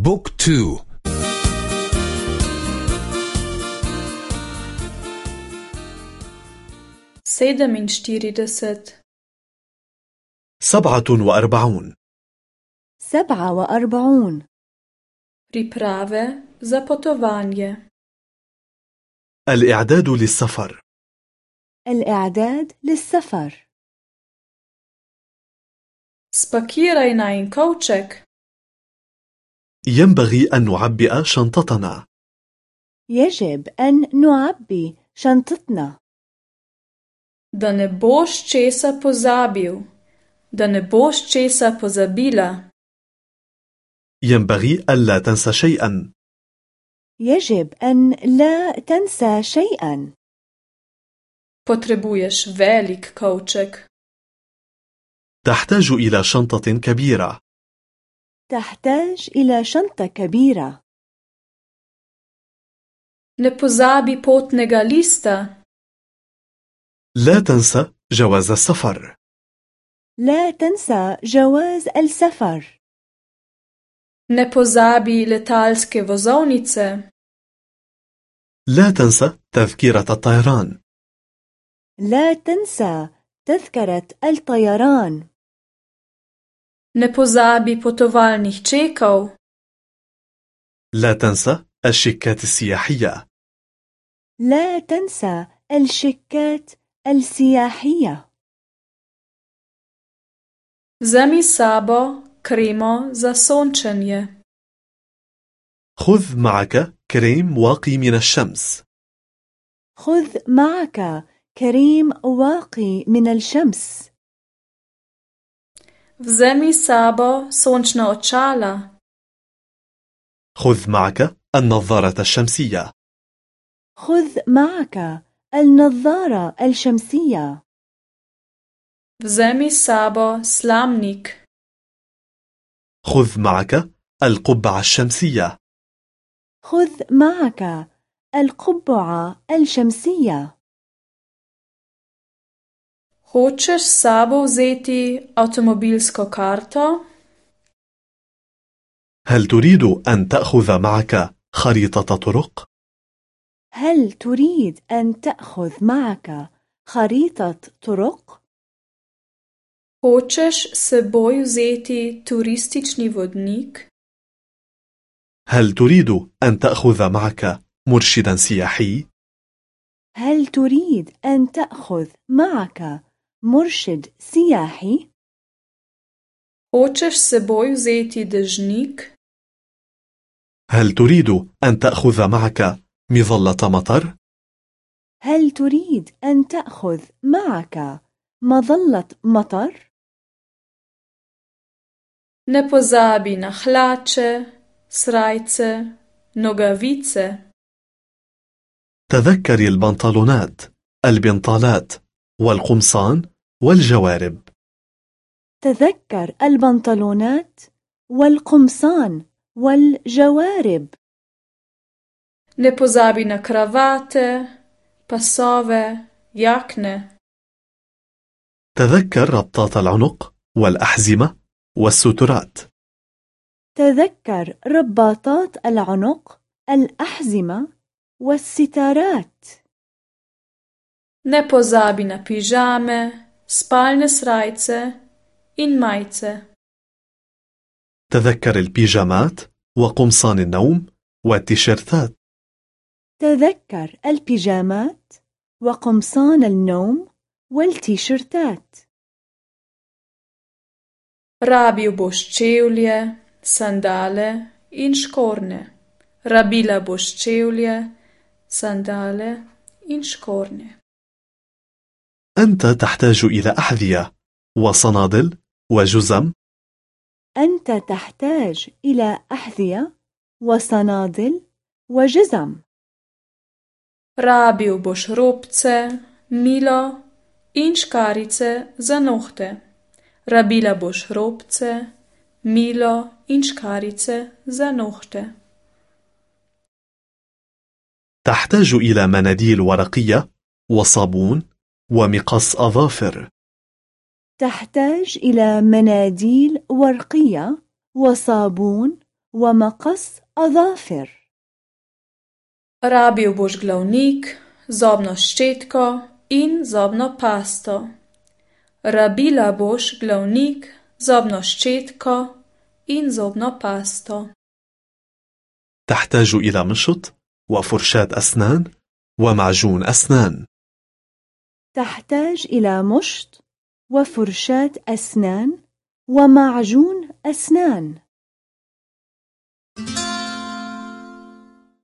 Book two. Sedeminštirideset سبعة وأربعون. سبعة وأربعون. Priprave za potovanje. الإعداد للسفر. الإعداد للسفر. Spakiraj najin kovček. ينبغي أن نعبئ شنطتنا يجب أن نعبي شنطتنا Da ne boš česa pozabil. Da ne boš česa pozabila. ينبغي ألا تنسى شيئا يجب أن لا تنسى شيئا Potrebuješ velik kovček. تحتاج إلى شنطة كبيرة تحتاج إلى شنطة كبيرة. Ne pozabi potnega lista. لا تنسى جواز السفر. لا تنسى جواز السفر. Ne pozabi letalske vozovnice. لا تنسى تذكرة الطيران. لا تنسى تذكرة الطيران. Ne pozabi potovalnih čekov. لا تنسى الشيكات السياحية لا تنسى الشيكات السياحية Vzemi s sabo kremo za sončenje. خذ معك كريم واقي من الشمس خذ معك كريم واقي من الشمس Vzemi s sabo sončna očala. خذ معك النظارة الشمسية خذ معك النظارة الشمسية Vzemi s sabo slamnik. خذ معك القبعة الشمسية خذ معك القبعة الشمسية Hočeš s sabo vzeti avtomobilsko karto? هل تريد أن تأخذ معك خريطة طرق؟ هل تريد أن تأخذ معك خريطة طرق؟ Hočeš seboj vzeti turistični vodnik? هل تريد أن تأخذ معك مرشدا سياحي؟ هل تريد أن تأخذ معك مرشد سياحي؟ Hočeš seboj vzeti dežnik? هل تريد أن تأخذ معك مظلة مطر؟ هل تريد أن تأخذ معك مظلة مطر؟ Ne pozabi na hlače, srajce, nogavice. تذكري البنطلونات، البنطالات، والقمصان، والجوارب. تذكر البنطلونات والقمصان والجوارب Ne pozabi na kravate, pasove, jakne. تذكر ربطات العنق، والأحزمة، والسترات. تذكر رباطات العنق الأحزمة والستارات Ne pozabi na pižame, spalne srajce in majce. تذكر البيجامات وقمصان النوم والتيشيرتات. تذكر البيجامات وقمصان النوم والتيشيرتات. Rabil boš čevlje in škornje. Rabila boš čevlje in škornje. أنت تحتاج إلى أحذية، وصنادل، وجزم. أنت تحتاج إلى أحذية وصنادل وجزم Rabil boš robce, milo in škarice za nohte. Rabila boš robce, milo in škarice za nohte. تحتاج إلى مناديل ورقية، وصابون، ومقص أظافر تحتاج إلى مناديل ورقية وصابون ومقص أظافر Rabil boš glavnik, zobno ščetko in zobno pasto. Rabila boš glavnik, zobno ščetko in zobno تحتاج إلى مشط وفرشاة أسنان ومعجون أسنان. تحتاج إلى مشط وفرشاة أسنان ومعجون أسنان.